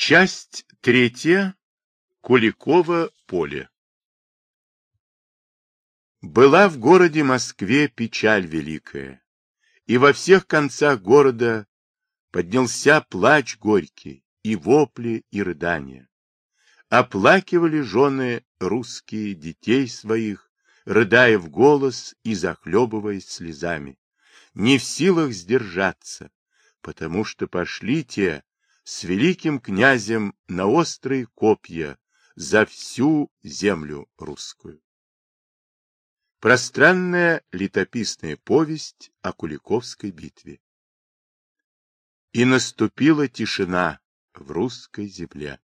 Часть третья. Куликово поле. Была в городе Москве печаль великая, и во всех концах города поднялся плач горький, и вопли, и рыдания. Оплакивали жены русские детей своих, рыдая в голос и захлебываясь слезами, не в силах сдержаться, потому что пошли те с великим князем на острые копья за всю землю русскую. Пространная летописная повесть о Куликовской битве. И наступила тишина в русской земле.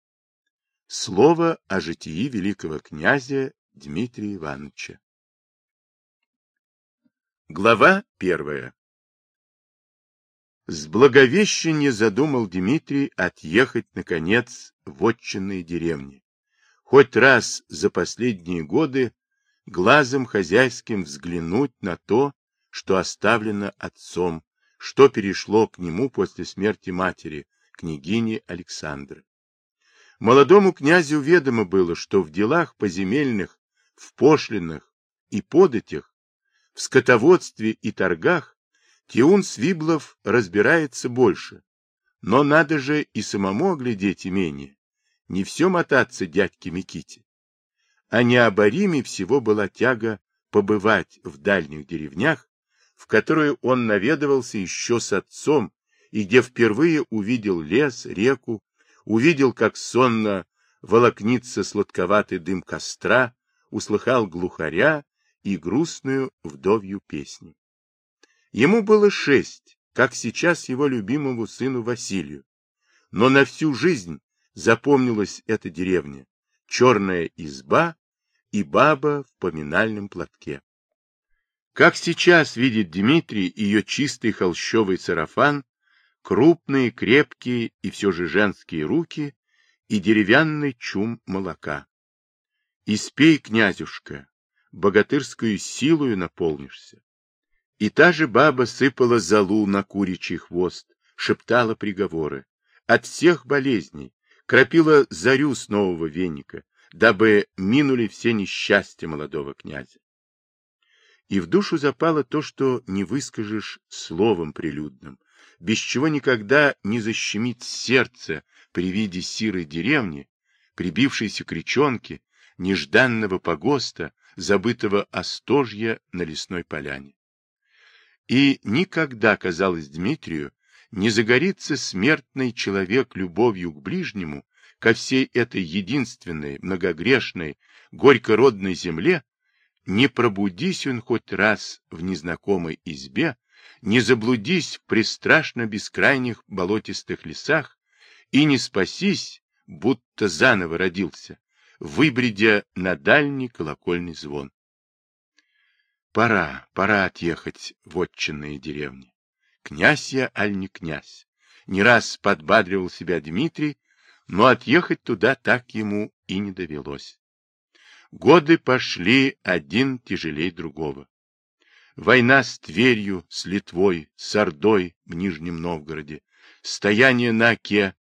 Слово о житии великого князя Дмитрия Ивановича. Глава первая. С Благовещения задумал Дмитрий отъехать, наконец, в отчинные деревни. Хоть раз за последние годы глазом хозяйским взглянуть на то, что оставлено отцом, что перешло к нему после смерти матери, княгини Александры. Молодому князю ведомо было, что в делах поземельных, в пошлинах и податях, в скотоводстве и торгах Тиун Свиблов разбирается больше, но надо же и самому оглядеть имение, не все мотаться дядьке Миките. А необориме всего была тяга побывать в дальних деревнях, в которые он наведывался еще с отцом, и где впервые увидел лес, реку, увидел, как сонно волокнится сладковатый дым костра, услыхал глухаря и грустную вдовью песню. Ему было шесть, как сейчас его любимому сыну Василию. Но на всю жизнь запомнилась эта деревня, черная изба и баба в поминальном платке. Как сейчас видит Дмитрий ее чистый холщовый сарафан, крупные, крепкие и все же женские руки и деревянный чум молока. Испей, князюшка, богатырскую силою наполнишься. И та же баба сыпала залу на куричий хвост, шептала приговоры. От всех болезней кропила зарю с нового веника, дабы минули все несчастья молодого князя. И в душу запало то, что не выскажешь словом прилюдным, без чего никогда не защемит сердце при виде сирой деревни, прибившейся к речонке, нежданного погоста, забытого остожья на лесной поляне. И никогда, казалось Дмитрию, не загорится смертный человек любовью к ближнему, ко всей этой единственной, многогрешной, горькородной земле, не пробудись он хоть раз в незнакомой избе, не заблудись в пристрашно бескрайних болотистых лесах и не спасись, будто заново родился, выбредя на дальний колокольный звон. Пора, пора отъехать в отчинные деревни. Князь я, аль не князь. Не раз подбадривал себя Дмитрий, но отъехать туда так ему и не довелось. Годы пошли один тяжелей другого. Война с Тверью, с Литвой, с Ордой в Нижнем Новгороде, стояние на Оке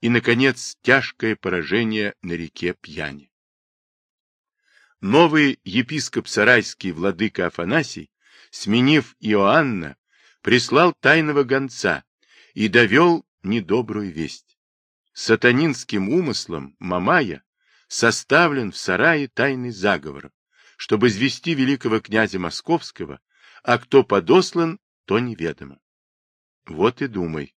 и, наконец, тяжкое поражение на реке Пьяни. Новый епископ Сарайский владыка Афанасий, сменив Иоанна, прислал тайного гонца и довел недобрую весть. Сатанинским умыслом Мамая составлен в сарае тайный заговор, чтобы извести великого князя Московского, а кто подослан, то неведомо. Вот и думай.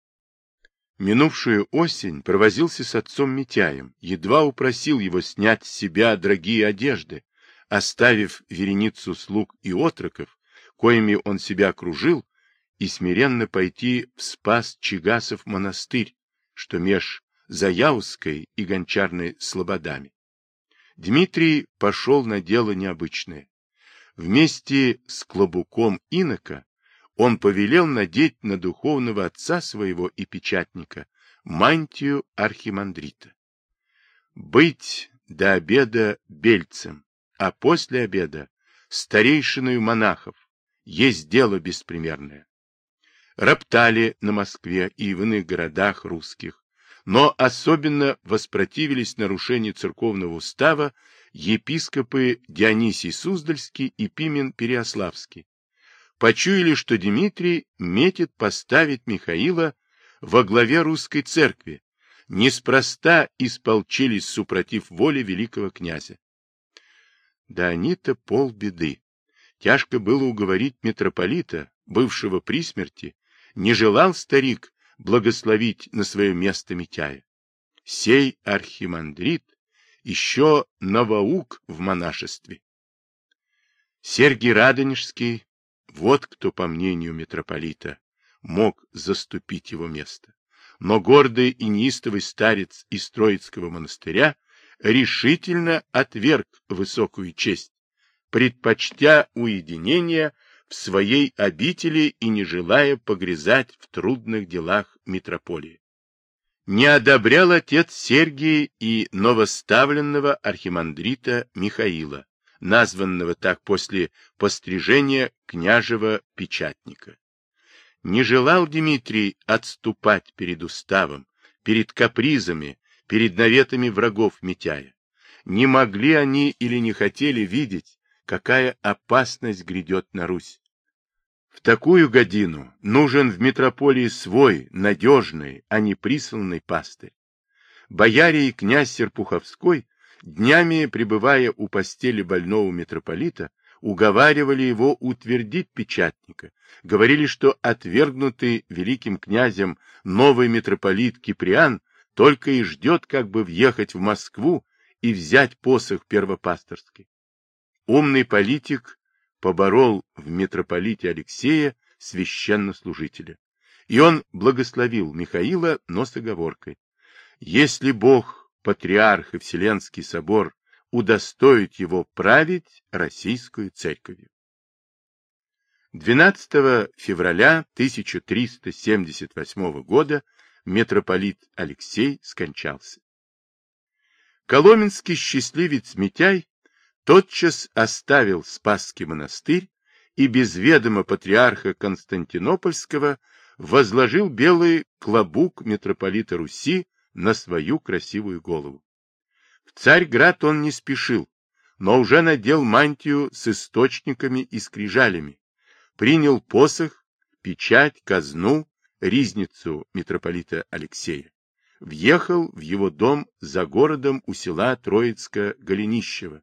Минувшую осень провозился с отцом Митяем, едва упросил его снять с себя дорогие одежды, оставив вереницу слуг и отроков, коими он себя окружил, и смиренно пойти в спас Чигасов монастырь, что меж Заяузской и Гончарной слободами. Дмитрий пошел на дело необычное. Вместе с клобуком инока он повелел надеть на духовного отца своего и печатника мантию архимандрита. Быть до обеда бельцем, а после обеда старейшиною монахов есть дело беспримерное. Роптали на Москве и в иных городах русских, но особенно воспротивились нарушению церковного устава епископы Дионисий Суздальский и Пимен Переославский. Почуяли, что Дмитрий метит поставить Михаила во главе русской церкви, неспроста исполчились супротив воли великого князя. Да они-то полбеды. Тяжко было уговорить митрополита, бывшего при смерти, не желал старик благословить на свое место Митяя. Сей архимандрит еще новоук в монашестве. Сергий Радонежский, вот кто, по мнению митрополита, мог заступить его место. Но гордый и неистовый старец из Троицкого монастыря решительно отверг высокую честь, предпочтя уединение в своей обители и не желая погрязать в трудных делах митрополии. Не одобрял отец Сергий и новоставленного архимандрита Михаила, названного так после пострижения княжего печатника. Не желал Дмитрий отступать перед уставом, перед капризами, перед наветами врагов Митяя. Не могли они или не хотели видеть, какая опасность грядет на Русь. В такую годину нужен в метрополии свой, надежный, а не присланный пастырь. Бояре и князь Серпуховской, днями пребывая у постели больного митрополита, уговаривали его утвердить печатника, говорили, что отвергнутый великим князем новый митрополит Киприан только и ждет как бы въехать в Москву и взять посох первопасторский. Умный политик поборол в митрополите Алексея священнослужителя. И он благословил Михаила, но с оговоркой. Если Бог, Патриарх и Вселенский собор удостоит его править Российскую церковью. 12 февраля 1378 года митрополит Алексей скончался. Коломенский счастливец Митяй тотчас оставил Спасский монастырь и без ведома патриарха Константинопольского возложил белый клобук митрополита Руси на свою красивую голову. В Царьград он не спешил, но уже надел мантию с источниками и скрижалями, принял посох, печать, казну, ризницу митрополита Алексея въехал в его дом за городом у села Троицко-Голенищево,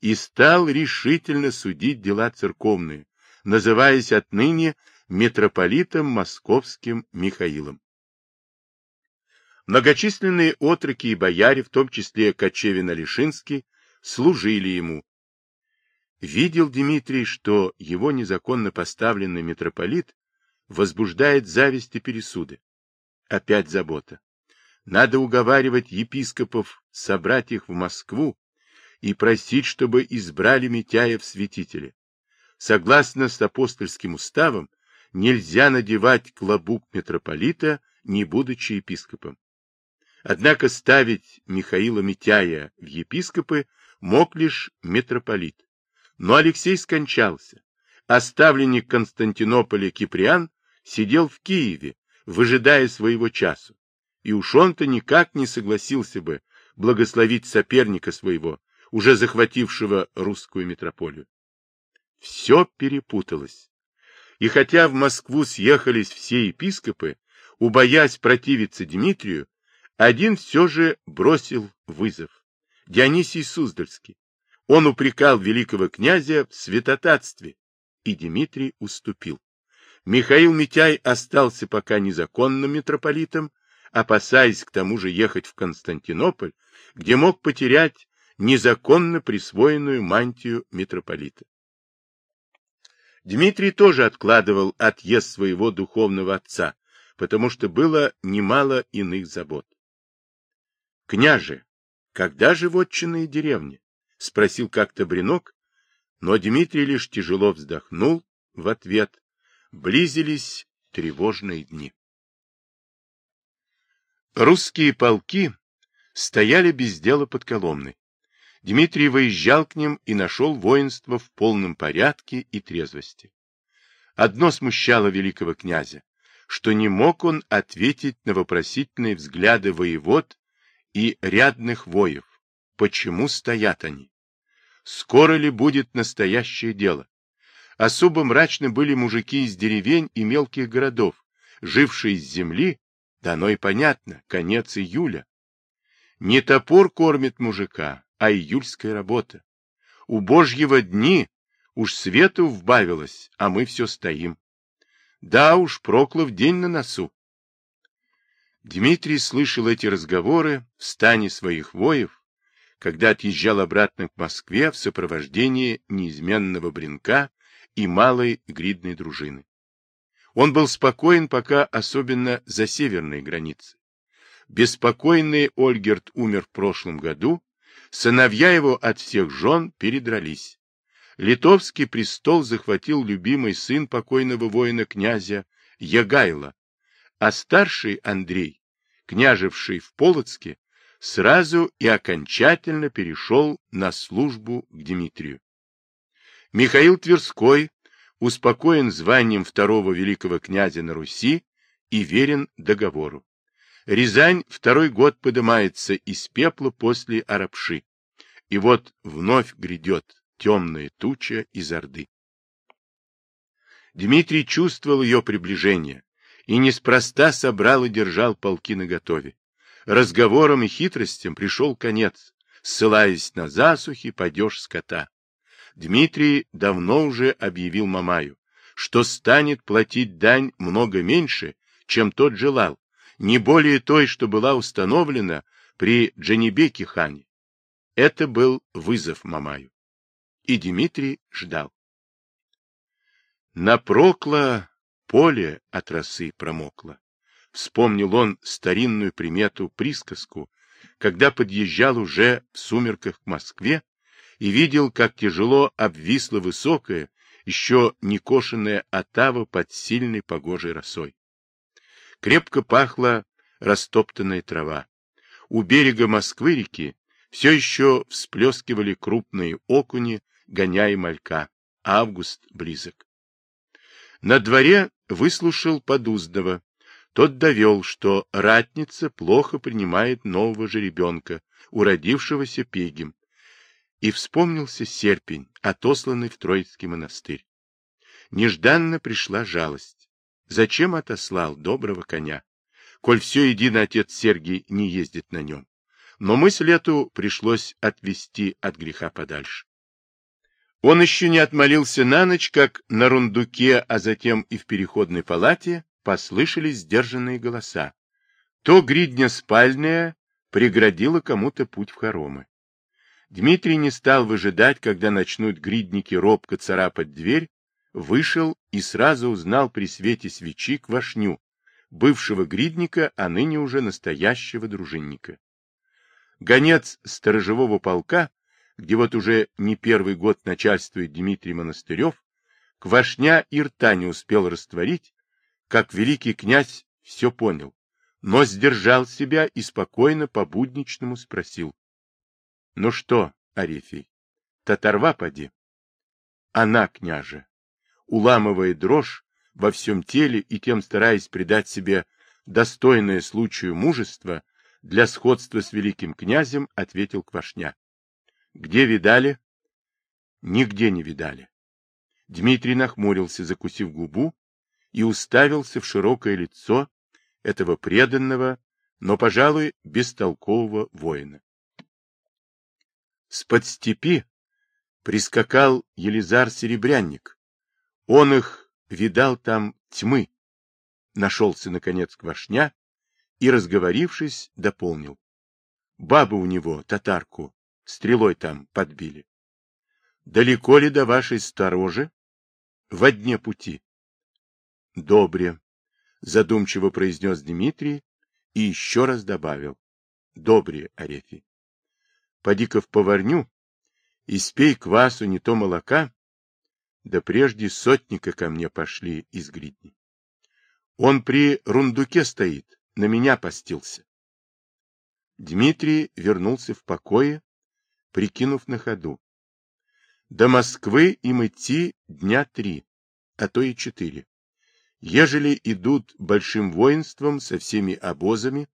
и стал решительно судить дела церковные, называясь отныне митрополитом московским Михаилом. Многочисленные отроки и бояре, в том числе Кочевин-Алишинский, служили ему. Видел Дмитрий, что его незаконно поставленный митрополит возбуждает зависть и пересуды. Опять забота. Надо уговаривать епископов собрать их в Москву и просить, чтобы избрали Митяя в святителя. Согласно с апостольским уставом, нельзя надевать клобук митрополита, не будучи епископом. Однако ставить Михаила Митяя в епископы мог лишь митрополит. Но Алексей скончался. Оставленник Константинополя Киприан сидел в Киеве, выжидая своего часу. И уж он-то никак не согласился бы благословить соперника своего, уже захватившего русскую метрополию. Все перепуталось. И хотя в Москву съехались все епископы, убоясь противиться Дмитрию, один все же бросил вызов. Дионисий Суздальский. Он упрекал великого князя в святотатстве, и Дмитрий уступил. Михаил Митяй остался пока незаконным митрополитом, опасаясь к тому же ехать в Константинополь, где мог потерять незаконно присвоенную мантию митрополита. Дмитрий тоже откладывал отъезд своего духовного отца, потому что было немало иных забот. — Княже, когда же вотчина деревни? — спросил как-то Бринок, но Дмитрий лишь тяжело вздохнул в ответ. Близились тревожные дни. Русские полки стояли без дела под Коломной. Дмитрий выезжал к ним и нашел воинство в полном порядке и трезвости. Одно смущало великого князя. что не мог он ответить на вопросительные взгляды воевод и рядных воев. Почему стоят они? Скоро ли будет настоящее дело? Особо мрачны были мужики из деревень и мелких городов, жившие с земли, да оно и понятно, конец июля. Не топор кормит мужика, а июльская работа. У Божьего дни уж свету вбавилось, а мы все стоим. Да уж, Проклов день на носу. Дмитрий слышал эти разговоры в стане своих воев, когда отъезжал обратно к Москве в сопровождении неизменного Бринка и малой гридной дружины. Он был спокоен пока особенно за северные границы. Беспокойный Ольгерт умер в прошлом году, сыновья его от всех жен передрались. Литовский престол захватил любимый сын покойного воина-князя Ягайла, а старший Андрей, княжевший в Полоцке, сразу и окончательно перешел на службу к Дмитрию. Михаил Тверской успокоен званием второго великого князя на Руси и верен договору. Рязань второй год поднимается из пепла после Арапши. И вот вновь грядет темная туча из Орды. Дмитрий чувствовал ее приближение и неспроста собрал и держал полки наготове. Разговорам и хитростям пришел конец, ссылаясь на засухи, падеж скота. Дмитрий давно уже объявил Мамаю, что станет платить дань много меньше, чем тот желал, не более той, что была установлена при Джанибеке хане. Это был вызов Мамаю. И Дмитрий ждал. Напрокло поле от росы промокло. Вспомнил он старинную примету присказку, когда подъезжал уже в сумерках к Москве и видел, как тяжело обвисла высокая, еще не кошенная отава под сильной погожей росой. Крепко пахла растоптанная трава. У берега Москвы-реки все еще всплескивали крупные окуни, гоняя малька. Август близок. На дворе выслушал Подуздова. Тот довел, что ратница плохо принимает нового жеребенка, уродившегося пегим. И вспомнился серпень, отосланный в Троицкий монастырь. Нежданно пришла жалость. Зачем отослал доброго коня? Коль все едино отец Сергий не ездит на нем. Но мысль эту пришлось отвести от греха подальше. Он еще не отмолился на ночь, как на рундуке, а затем и в переходной палате послышались сдержанные голоса. То гридня спальная преградила кому-то путь в хоромы. Дмитрий не стал выжидать, когда начнут гридники робко царапать дверь, вышел и сразу узнал при свете свечи квашню, бывшего гридника, а ныне уже настоящего дружинника. Гонец сторожевого полка где вот уже не первый год начальствует Дмитрий Монастырев, Квашня и рта не успел растворить, как великий князь все понял, но сдержал себя и спокойно по-будничному спросил. — Ну что, Арефий, татарва поди? — Она, княже, уламывая дрожь во всем теле и тем стараясь придать себе достойное случаю мужество, для сходства с великим князем ответил Квашня. Где видали? Нигде не видали. Дмитрий нахмурился, закусив губу, и уставился в широкое лицо этого преданного, но, пожалуй, бестолкового воина. С-под степи прискакал Елизар Серебрянник. Он их видал там тьмы. Нашелся, наконец, Квашня и, разговорившись, дополнил. Баба у него, татарку, Стрелой там подбили. Далеко ли до вашей сторожи? Во дне пути. Добре, задумчиво произнес Дмитрий и еще раз добавил. Добре, Арефий. Поди-ка в поварню и спей квасу не то молока, да прежде сотника ко мне пошли из гридни. Он при рундуке стоит, на меня постился. Дмитрий вернулся в покое прикинув на ходу. До Москвы им идти дня три, а то и четыре. ежели идут большим воинством со всеми обозами,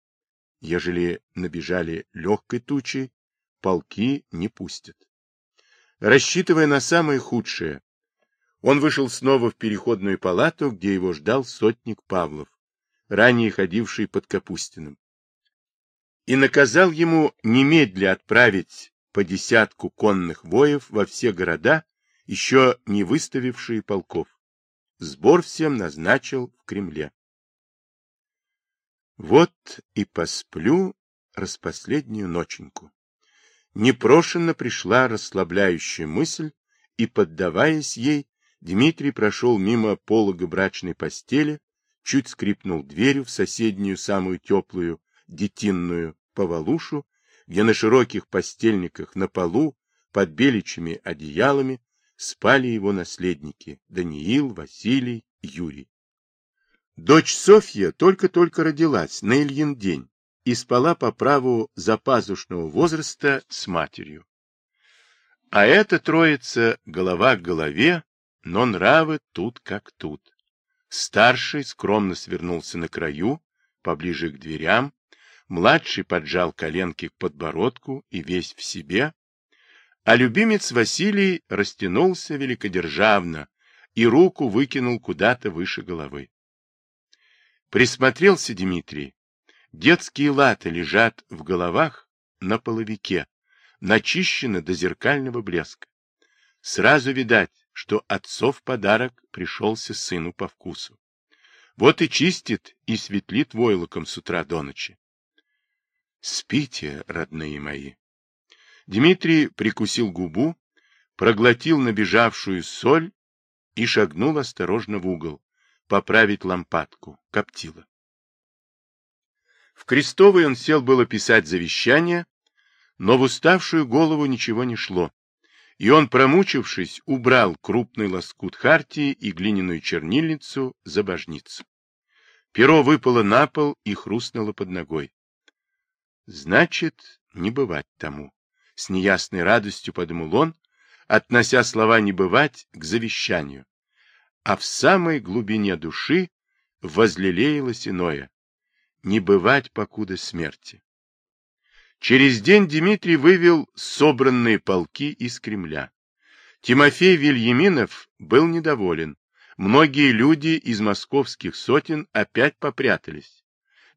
ежели набежали легкой тучей, полки не пустят. Рассчитывая на самое худшее, он вышел снова в переходную палату, где его ждал сотник Павлов, ранее ходивший под Капустиным, и наказал ему немедля отправить по десятку конных воев во все города, еще не выставившие полков. Сбор всем назначил в Кремле. Вот и посплю распоследнюю ноченьку. Непрошенно пришла расслабляющая мысль, и, поддаваясь ей, Дмитрий прошел мимо полога брачной постели, чуть скрипнул дверью в соседнюю самую теплую, детинную повалушу, где на широких постельниках на полу, под беличьими одеялами, спали его наследники Даниил, Василий, Юрий. Дочь Софья только-только родилась на Ильин день и спала по праву запазушного возраста с матерью. А эта троица голова к голове, но нравы тут как тут. Старший скромно свернулся на краю, поближе к дверям, младший поджал коленки к подбородку и весь в себе, а любимец Василий растянулся великодержавно и руку выкинул куда-то выше головы. Присмотрелся Дмитрий. Детские латы лежат в головах на половике, начищены до зеркального блеска. Сразу видать, что отцов подарок пришелся сыну по вкусу. Вот и чистит и светлит войлоком с утра до ночи. Спите, родные мои. Дмитрий прикусил губу, проглотил набежавшую соль и шагнул осторожно в угол, поправить лампадку, коптила. В крестовый он сел было писать завещание, но в уставшую голову ничего не шло, и он, промучившись, убрал крупный лоскут хартии и глиняную чернильницу за божницу. Перо выпало на пол и хрустнуло под ногой. Значит, не бывать тому. С неясной радостью подумал он, относя слова «не бывать» к завещанию. А в самой глубине души возлелеялось иное. Не бывать покуда смерти. Через день Дмитрий вывел собранные полки из Кремля. Тимофей Вильяминов был недоволен. Многие люди из московских сотен опять попрятались.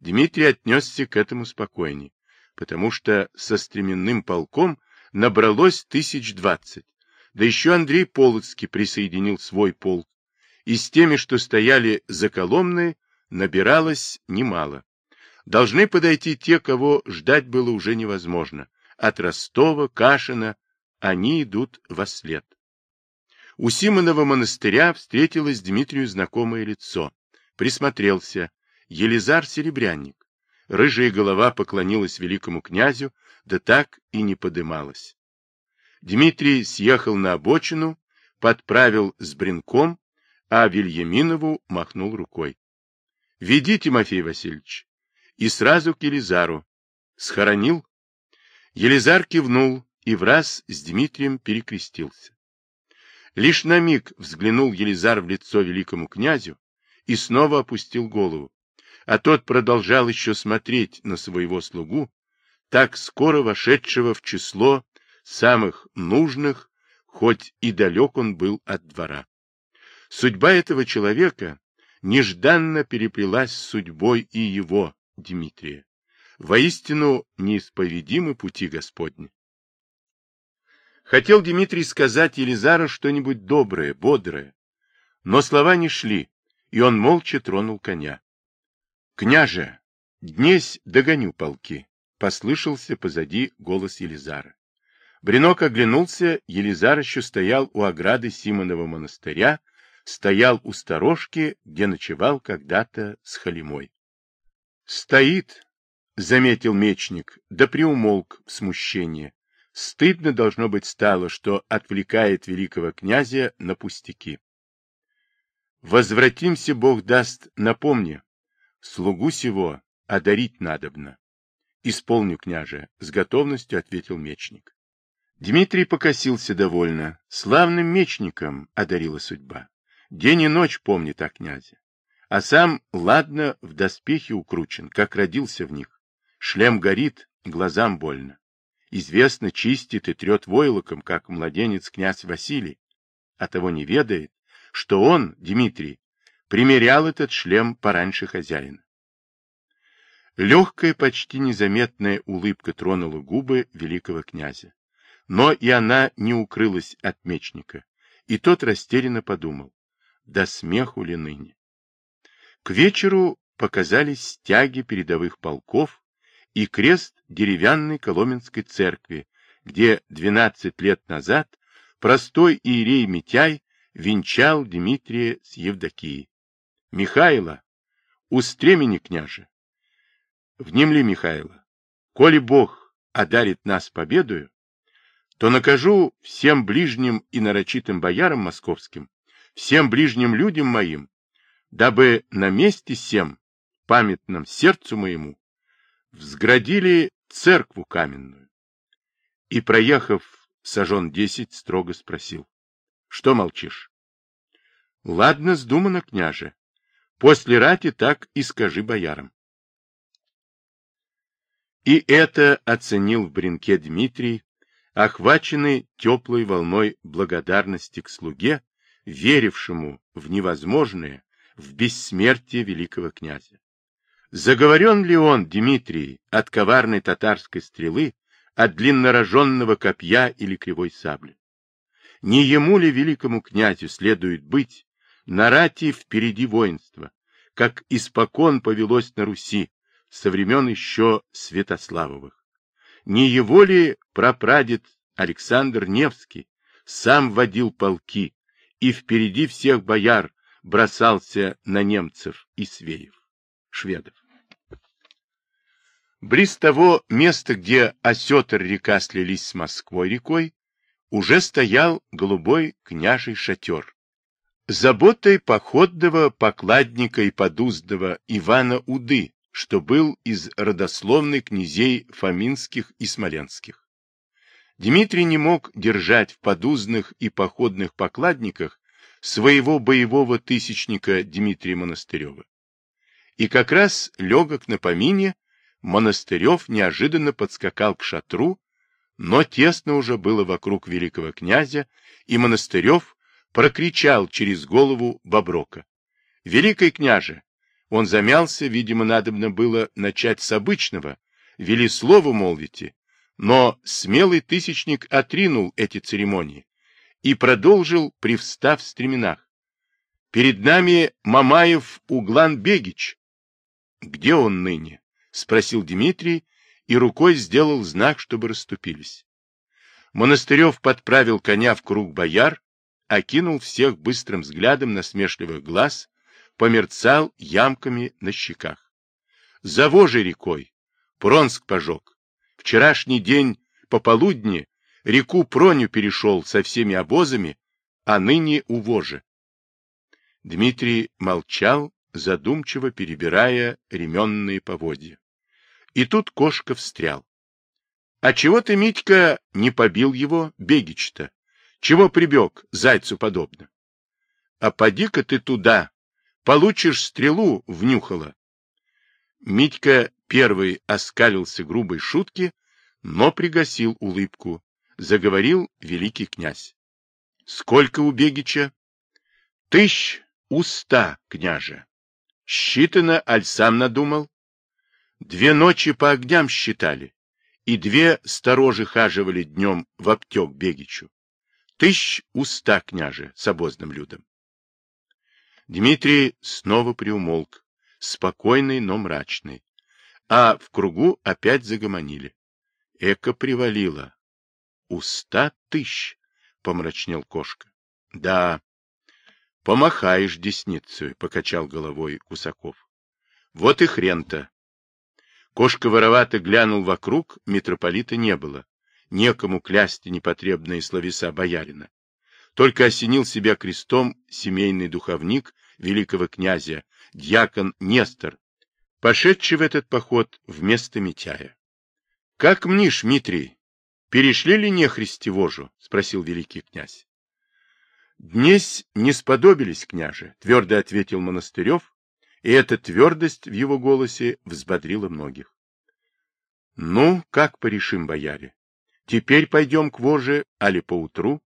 Дмитрий отнесся к этому спокойнее, потому что со стременным полком набралось тысяч двадцать. Да еще Андрей Полоцкий присоединил свой полк, и с теми, что стояли за Коломной, набиралось немало должны подойти те, кого ждать было уже невозможно. От Ростова, Кашина они идут во след. У Симонова монастыря встретилось Дмитрию знакомое лицо. Присмотрелся. Елизар Серебрянник. Рыжая голова поклонилась великому князю, да так и не подымалась. Дмитрий съехал на обочину, подправил с бренком, а Вильяминову махнул рукой. — Веди, Тимофей Васильевич и сразу к Елизару. Схоронил? Елизар кивнул и в раз с Дмитрием перекрестился. Лишь на миг взглянул Елизар в лицо великому князю и снова опустил голову, а тот продолжал еще смотреть на своего слугу, так скоро вошедшего в число самых нужных, хоть и далек он был от двора. Судьба этого человека нежданно переплелась с судьбой и его, Дмитрия. Воистину неисповедимы пути Господни. Хотел Дмитрий сказать Елизару что-нибудь доброе, бодрое, но слова не шли, и он молча тронул коня. — Княже, днесь догоню полки, — послышался позади голос Елизара. Бринок оглянулся, Елизар еще стоял у ограды Симонова монастыря, стоял у сторожки, где ночевал когда-то с Халимой. Стоит, заметил мечник, да приумолк в смущении. Стыдно должно быть стало, что отвлекает великого князя на пустяки. Возвратимся, Бог даст, напомни, слугу сего одарить надобно. Исполню, княже, с готовностью ответил мечник. Дмитрий покосился довольно. Славным мечником одарила судьба. День и ночь помнит о князе. А сам ладно в доспехе укручен, как родился в них. Шлем горит, глазам больно. Известно, чистит и трет войлоком, как младенец князь Василий, а того не ведает, что он, Дмитрий, примерял этот шлем пораньше хозяина. Легкая, почти незаметная улыбка тронула губы великого князя. Но и она не укрылась от мечника, и тот растерянно подумал, да смеху ли ныне. К вечеру показались стяги передовых полков и крест деревянной Коломенской церкви, где 12 лет назад простой иерей Митяй венчал Дмитрия с Евдокией. Михайло, устремени княже, внемли Михайло, коли Бог одарит нас победою, то накажу всем ближним и нарочитым боярам московским, всем ближним людям моим, дабы на месте всем, памятном сердцу моему, взградили церкву каменную. И, проехав сажен десять, строго спросил. — Что молчишь? — Ладно, сдумано, княже. После рати так и скажи боярам. И это оценил в бренке Дмитрий, охваченный теплой волной благодарности к слуге, верившему в невозможное, в бессмертие великого князя. Заговорен ли он, Дмитрий, от коварной татарской стрелы, от длиннороженного копья или кривой сабли? Не ему ли великому князю следует быть на рати впереди воинства, как испокон повелось на Руси, со времен еще Святославовых? Не его ли прапрадед Александр Невский сам водил полки и впереди всех бояр бросался на немцев и свеев, шведов? Близ того места, где осетр река слились с Москвой рекой, уже стоял голубой княжий шатер. Заботой походного покладника и подуздого Ивана Уды, что был из родословной князей Фоминских и Смоленских. Дмитрий не мог держать в подузных и походных покладниках своего боевого тысячника Дмитрия Монастырева. И как раз легок на помине Монастырев неожиданно подскакал к шатру, но тесно уже было вокруг великого князя, и Монастырев прокричал через голову Боброка. — Великий княже! Он замялся, видимо, надобно было начать с обычного, вели слово молвите, но смелый тысячник отринул эти церемонии и продолжил, привстав в стременах. Перед нами Мамаев Углан Бегич. Где он ныне? — спросил Дмитрий и рукой сделал знак, чтобы расступились. Монастырев подправил коня в круг бояр, окинул всех быстрым взглядом насмешливых глаз, померцал ямками на щеках. За Вожей рекой Пронск пожег. Вчерашний день пополудни реку Проню перешел со всеми обозами, а ныне у Вожи. Дмитрий молчал, задумчиво перебирая ременные поводья. И тут кошка встрял. — А чего ты, Митька, не побил его, Бегич-то? Чего прибег, зайцу подобно? — А поди-ка ты туда, получишь стрелу, внюхала. Митька первый оскалился грубой шутки, но пригасил улыбку. Заговорил великий князь. — Сколько у Бегича? — Тысяч уста, княже. Считано, аль сам надумал? Две ночи по огням считали, и две сторожи хаживали днем в обтек Бегичу. Тысяч уста, княже, с обозным людом. Дмитрий снова приумолк, спокойный, но мрачный. А в кругу опять загомонили. Эко привалило. Уста тысяч, помрачнел кошка. Да, помахаешь десницей, покачал головой Кусаков. Вот и хрен-то. Кошка воровато глянул вокруг, митрополита не было. Некому клясть непотребные словеса боярина. Только осенил себя крестом семейный духовник великого князя, дьякон Нестор, пошедший в этот поход вместо Митяя. — Как мнишь, Митрий, перешли ли нехристи вожу? — спросил великий князь. — Днесь не сподобились, княже, — твердо ответил Монастырев, и эта твердость в его голосе взбодрила многих. — Ну, как порешим, бояре? Теперь пойдем к воже, али поутру?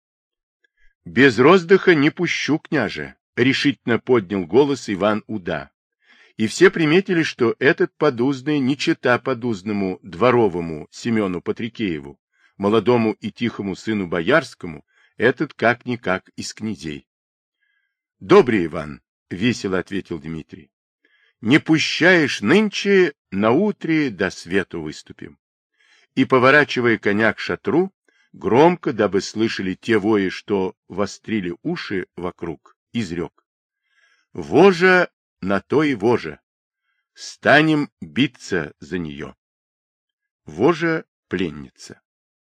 — Без роздыха не пущу, княже, — решительно поднял голос Иван Уда. И все приметили, что этот подузный не чета подузному дворовому Семену Патрикееву, молодому и тихому сыну боярскому, этот как-никак из князей. — Добрый Иван, — весело ответил Дмитрий. — Не пущаешь нынче, на утре до свету выступим. И, поворачивая коня к шатру, громко, дабы слышали те вои, что вострили уши вокруг, изрек. Вожа на то и вожа. Станем биться за нее. Вожа пленница.